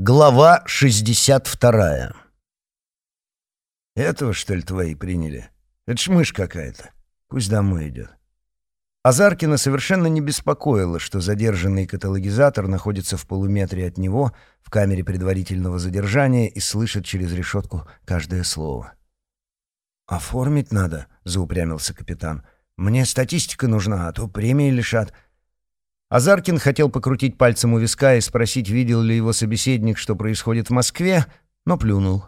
Глава 62 «Этого, что ли, твои приняли? Это ж мышь какая-то. Пусть домой идет». Азаркина совершенно не беспокоило, что задержанный каталогизатор находится в полуметре от него в камере предварительного задержания и слышит через решетку каждое слово. «Оформить надо», — заупрямился капитан. «Мне статистика нужна, а то премии лишат». Азаркин хотел покрутить пальцем у виска и спросить, видел ли его собеседник, что происходит в Москве, но плюнул.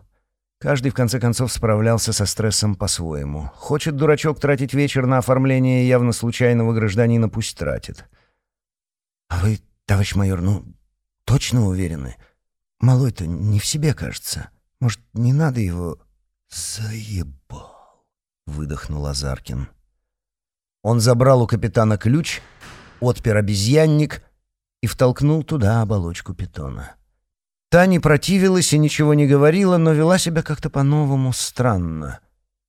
Каждый, в конце концов, справлялся со стрессом по-своему. Хочет дурачок тратить вечер на оформление явно случайного гражданина, пусть тратит. «А вы, товарищ майор, ну, точно уверены? Малой-то не в себе, кажется. Может, не надо его...» «Заебал», — выдохнул Азаркин. Он забрал у капитана ключ — отпер обезьянник и втолкнул туда оболочку питона. Та не противилась и ничего не говорила, но вела себя как-то по-новому странно.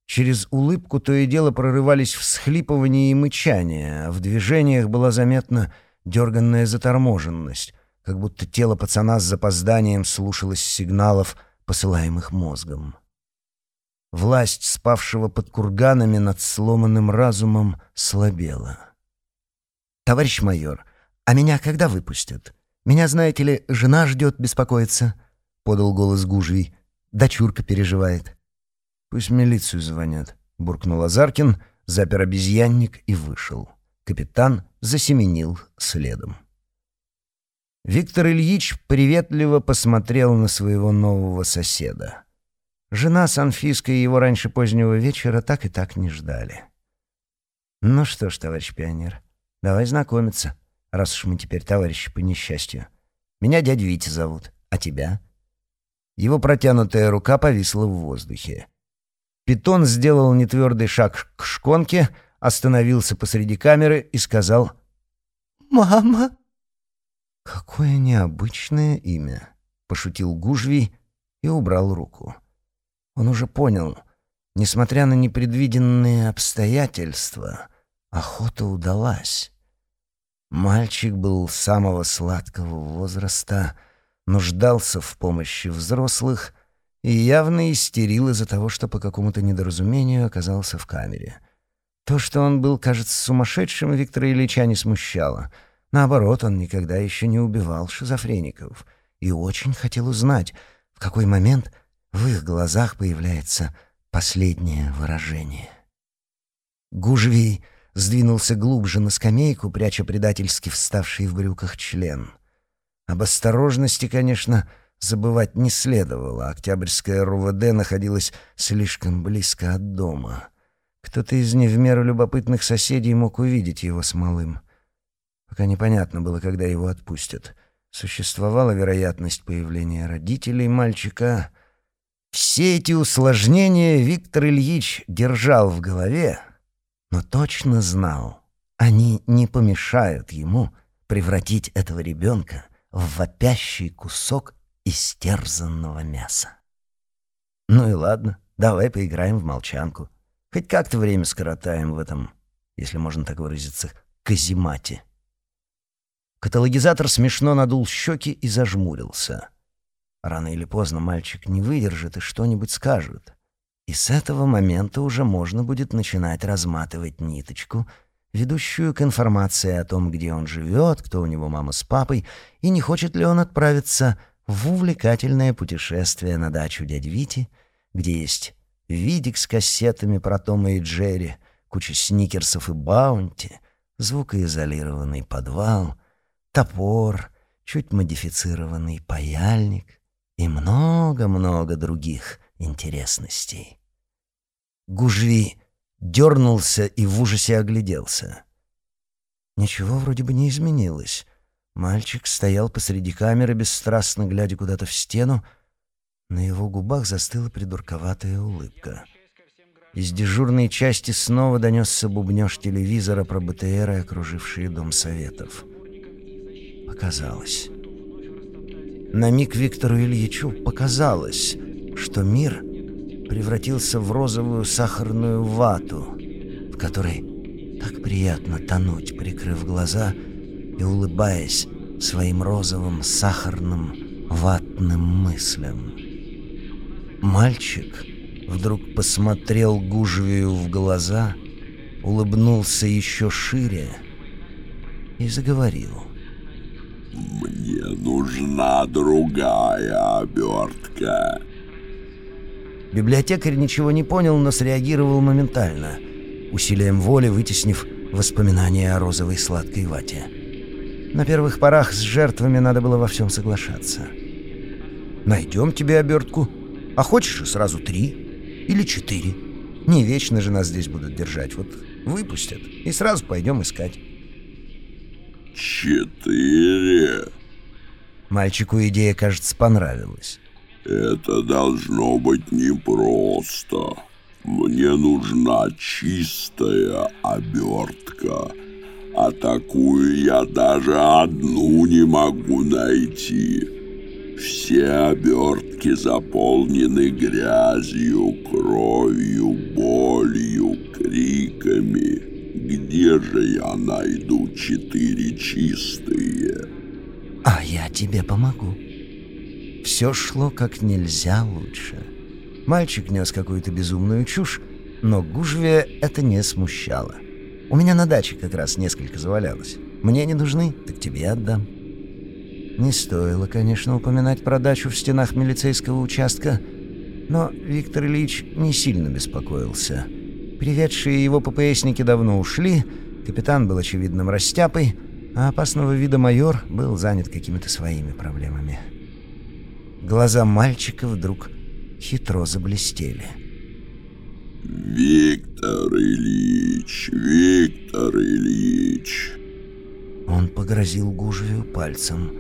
Через улыбку то и дело прорывались всхлипывания и мычания, а в движениях была заметна дерганная заторможенность, как будто тело пацана с запозданием слушалось сигналов, посылаемых мозгом. Власть спавшего под курганами над сломанным разумом слабела. «Товарищ майор, а меня когда выпустят? Меня, знаете ли, жена ждет, беспокоится», — подал голос Гужвий. «Дочурка переживает». «Пусть милицию звонят», — буркнул Азаркин, запер обезьянник и вышел. Капитан засеменил следом. Виктор Ильич приветливо посмотрел на своего нового соседа. Жена с Анфиской его раньше позднего вечера так и так не ждали. «Ну что ж, товарищ пионер, Давай знакомиться, раз уж мы теперь товарищи по несчастью. Меня дядя Витя зовут, а тебя?» Его протянутая рука повисла в воздухе. Питон сделал нетвердый шаг к шконке, остановился посреди камеры и сказал «Мама!» «Какое необычное имя!» — пошутил Гужвий и убрал руку. Он уже понял, несмотря на непредвиденные обстоятельства, охота удалась. Мальчик был самого сладкого возраста, нуждался в помощи взрослых и явно истерил из-за того, что по какому-то недоразумению оказался в камере. То, что он был, кажется, сумасшедшим, Виктора Ильича не смущало. Наоборот, он никогда еще не убивал шизофреников и очень хотел узнать, в какой момент в их глазах появляется последнее выражение. Гужвий сдвинулся глубже на скамейку, пряча предательски вставший в брюках член. Об осторожности, конечно, забывать не следовало. Октябрьская РУВД находилась слишком близко от дома. Кто-то из не в меру любопытных соседей мог увидеть его с малым. Пока непонятно было, когда его отпустят. Существовала вероятность появления родителей мальчика. Все эти усложнения Виктор Ильич держал в голове, но точно знал, они не помешают ему превратить этого ребенка в вопящий кусок истерзанного мяса. Ну и ладно, давай поиграем в молчанку. Хоть как-то время скоротаем в этом, если можно так выразиться, каземате. Каталогизатор смешно надул щеки и зажмурился. Рано или поздно мальчик не выдержит и что-нибудь скажет. И с этого момента уже можно будет начинать разматывать ниточку, ведущую к информации о том, где он живет, кто у него мама с папой, и не хочет ли он отправиться в увлекательное путешествие на дачу дяди Вити, где есть видик с кассетами про Тома и Джерри, куча сникерсов и баунти, звукоизолированный подвал, топор, чуть модифицированный паяльник и много-много других интересностей. Гужви дернулся и в ужасе огляделся. Ничего вроде бы не изменилось. Мальчик стоял посреди камеры, бесстрастно глядя куда-то в стену. На его губах застыла придурковатая улыбка. Из дежурной части снова донесся бубнеж телевизора про БТР и окружившие Дом Советов. Показалось. На миг Виктору Ильичу показалось, что мир превратился в розовую сахарную вату, в которой так приятно тонуть, прикрыв глаза и улыбаясь своим розовым сахарным ватным мыслям. Мальчик вдруг посмотрел Гужевию в глаза, улыбнулся еще шире и заговорил. «Мне нужна другая обертка». Библиотекарь ничего не понял, но среагировал моментально, усилием воли вытеснив воспоминания о розовой сладкой вате. На первых порах с жертвами надо было во всем соглашаться. «Найдем тебе обертку, а хочешь и сразу три или четыре. Не вечно же нас здесь будут держать, вот выпустят, и сразу пойдем искать». «Четыре?» Мальчику идея, кажется, понравилась. Это должно быть непросто. Мне нужна чистая обертка, а такую я даже одну не могу найти. Все обертки заполнены грязью, кровью, болью, криками. Где же я найду четыре чистые? А я тебе помогу. Все шло как нельзя лучше. Мальчик нес какую-то безумную чушь, но Гужвия это не смущало. У меня на даче как раз несколько завалялось. Мне не нужны, так тебе отдам. Не стоило, конечно, упоминать про дачу в стенах милицейского участка, но Виктор Ильич не сильно беспокоился. Приведшие его ППСники давно ушли, капитан был очевидным растяпой, а опасного вида майор был занят какими-то своими проблемами. Глаза мальчика вдруг хитро заблестели. «Виктор Ильич, Виктор Ильич!» Он погрозил Гужевью пальцем.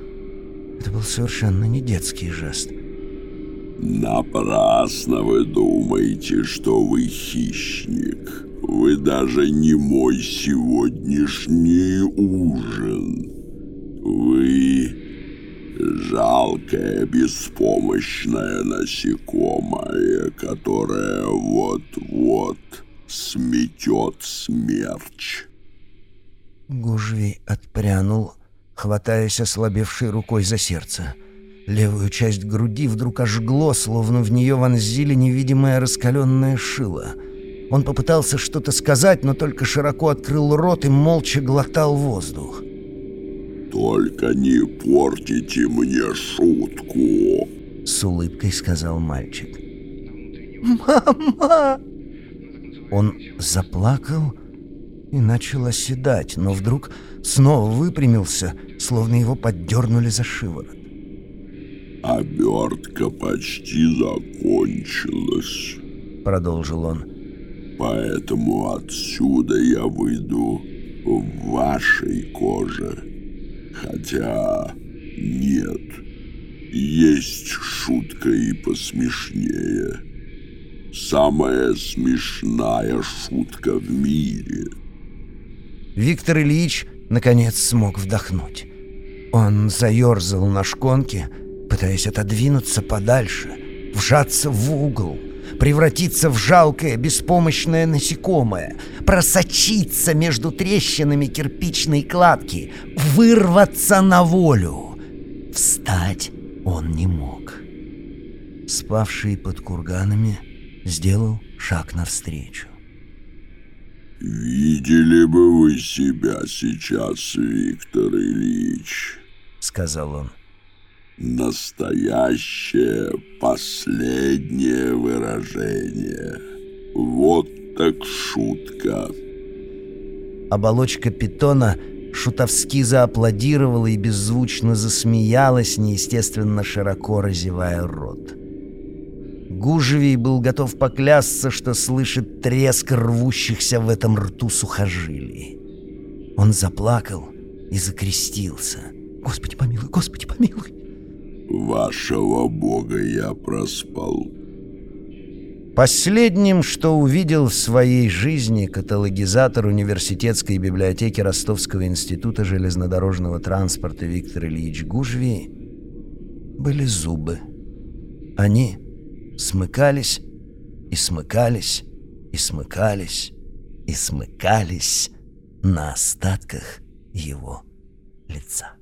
Это был совершенно не детский жест. «Напрасно вы думаете, что вы хищник. Вы даже не мой сегодняшний ужин. Вы жалкое беспомощное насекомое, которое вот-вот сметет смерч. Гужви отпрянул, хватаясь ослабевшей рукой за сердце. Левую часть груди вдруг ожгло, словно в нее вонзили невидимое раскаленное шило. Он попытался что-то сказать, но только широко открыл рот и молча глотал воздух. «Только не портите мне шутку!» С улыбкой сказал мальчик. «Мама!» Он заплакал и начал оседать, но вдруг снова выпрямился, словно его поддернули за шиворот. «Обертка почти закончилась», — продолжил он. «Поэтому отсюда я выйду в вашей коже». Хотя нет, есть шутка и посмешнее. Самая смешная шутка в мире. Виктор Ильич наконец смог вдохнуть. Он заерзал на шконке, пытаясь отодвинуться подальше, вжаться в угол — превратиться в жалкое, беспомощное насекомое, просочиться между трещинами кирпичной кладки, вырваться на волю. Встать он не мог. Спавший под курганами сделал шаг навстречу. «Видели бы вы себя сейчас, Виктор Ильич?» — сказал он. Настоящее последнее выражение. Вот так шутка. Оболочка питона шутовски зааплодировала и беззвучно засмеялась, неестественно широко разевая рот. Гужевий был готов поклясться, что слышит треск рвущихся в этом рту сухожилий. Он заплакал и закрестился. «Господи помилуй, Господи помилуй!» Вашего бога я проспал. Последним, что увидел в своей жизни каталогизатор университетской библиотеки Ростовского института железнодорожного транспорта Виктор Ильич Гужви, были зубы. Они смыкались и смыкались и смыкались и смыкались на остатках его лица.